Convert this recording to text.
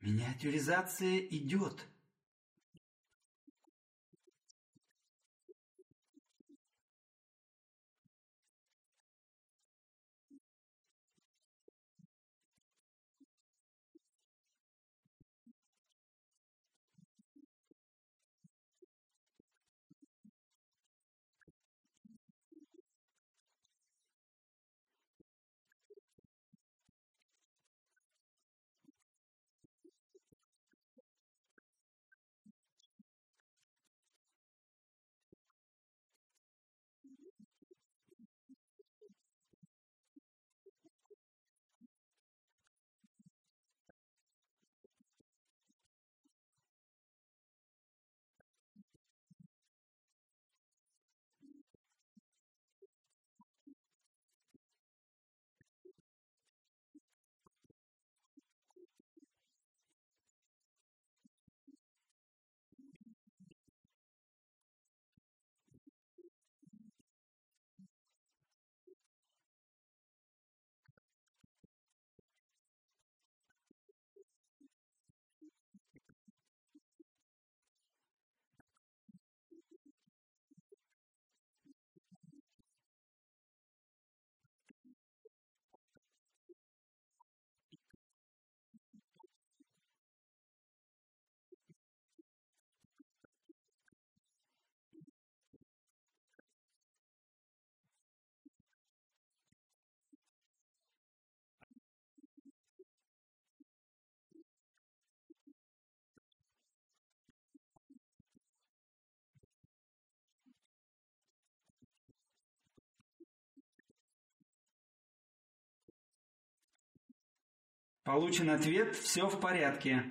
Миниатюризация идет. Получен ответ «Все в порядке».